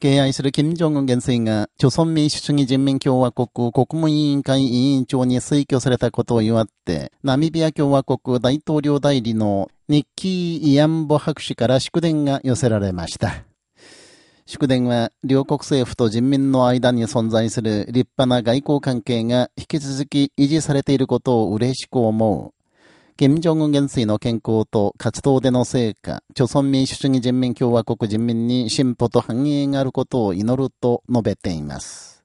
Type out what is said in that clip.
敬愛する金正恩元帥が、朝鮮民主主義人民共和国国務委員会委員長に推挙されたことを祝って、ナミビア共和国大統領代理のニッキー・イアンボ博士から祝電が寄せられました。祝電は、両国政府と人民の間に存在する立派な外交関係が引き続き維持されていることを嬉しく思う。金正恩元帥の健康と活動での成果、朝鮮民主主義人民共和国人民に進歩と繁栄があることを祈ると述べています。